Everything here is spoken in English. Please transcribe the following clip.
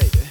baby.